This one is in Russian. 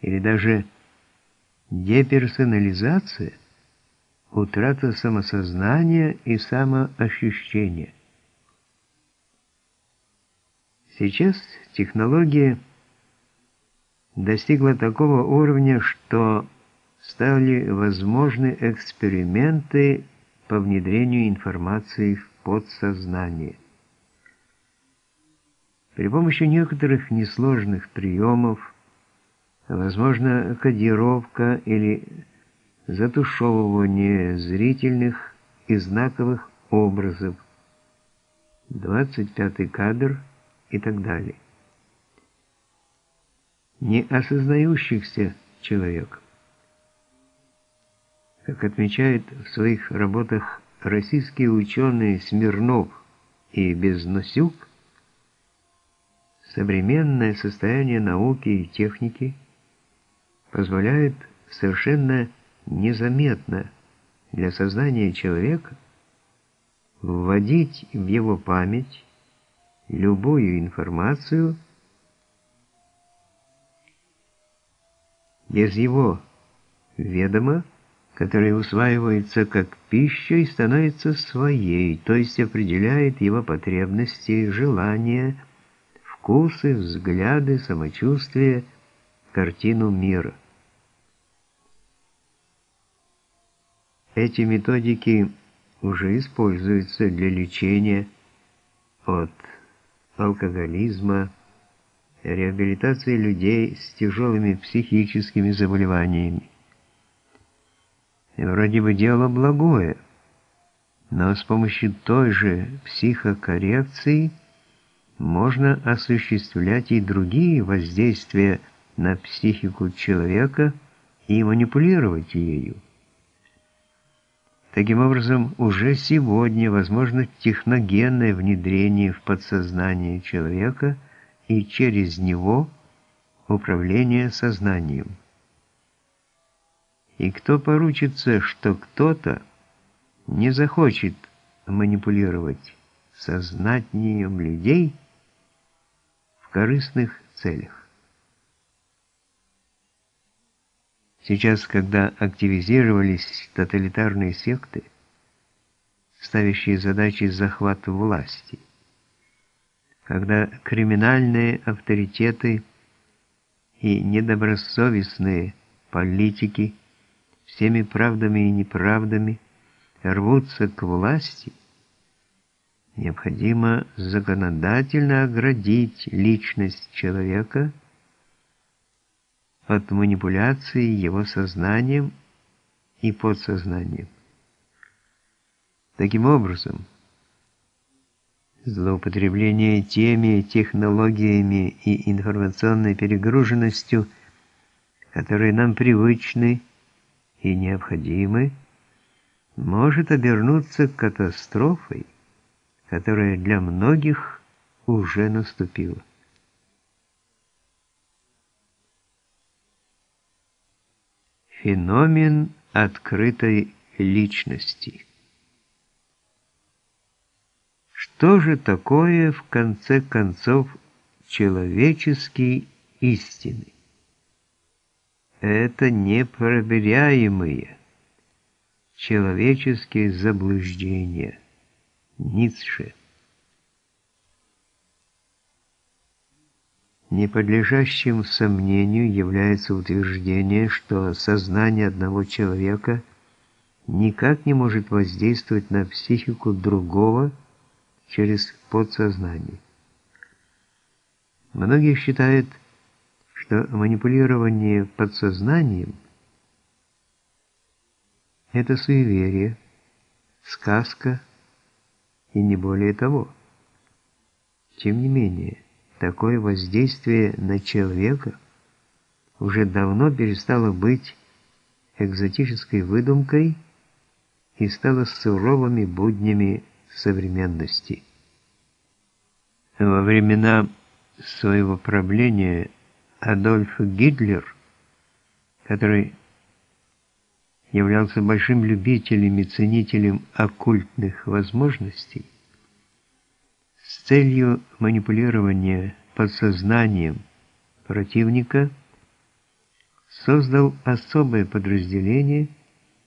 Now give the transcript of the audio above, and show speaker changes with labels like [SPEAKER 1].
[SPEAKER 1] или даже деперсонализация, утрата самосознания и самоощущения. Сейчас технология достигла такого уровня, что стали возможны эксперименты по внедрению информации в подсознание. При помощи некоторых несложных приемов, возможно, кодировка или затушевывание зрительных и знаковых образов, 25 кадр и так далее. Не осознающихся человек, как отмечают в своих работах российские ученые Смирнов и Безносюк, современное состояние науки и техники позволяет совершенно незаметно для сознания человека вводить в его память любую информацию без его ведома, которая усваивается как пища и становится своей, то есть определяет его потребности, желания, вкусы, взгляды, самочувствие, картину мира. Эти методики уже используются для лечения от алкоголизма, реабилитации людей с тяжелыми психическими заболеваниями. И вроде бы дело благое, но с помощью той же психокоррекции можно осуществлять и другие воздействия на психику человека и манипулировать ею. Таким образом, уже сегодня возможно техногенное внедрение в подсознание человека и через него управление сознанием. И кто поручится, что кто-то не захочет манипулировать сознанием людей в корыстных целях? Сейчас, когда активизировались тоталитарные секты, ставящие задачи захвата власти, когда криминальные авторитеты и недобросовестные политики всеми правдами и неправдами рвутся к власти, необходимо законодательно оградить личность человека – от манипуляции его сознанием и подсознанием. Таким образом, злоупотребление теми технологиями и информационной перегруженностью, которые нам привычны и необходимы, может обернуться катастрофой, которая для многих уже наступила. Феномен открытой личности. Что же такое, в конце концов, человеческие истины? Это непроверяемые человеческие заблуждения. Ницше. Неподлежащим сомнению является утверждение, что сознание одного человека никак не может воздействовать на психику другого через подсознание. Многие считают, что манипулирование подсознанием – это суеверие, сказка и не более того. Тем не менее, такое воздействие на человека уже давно перестало быть экзотической выдумкой и стало суровыми буднями современности. Во времена своего правления Адольф Гитлер, который являлся большим любителем и ценителем оккультных возможностей, целью манипулирования подсознанием противника создал особое подразделение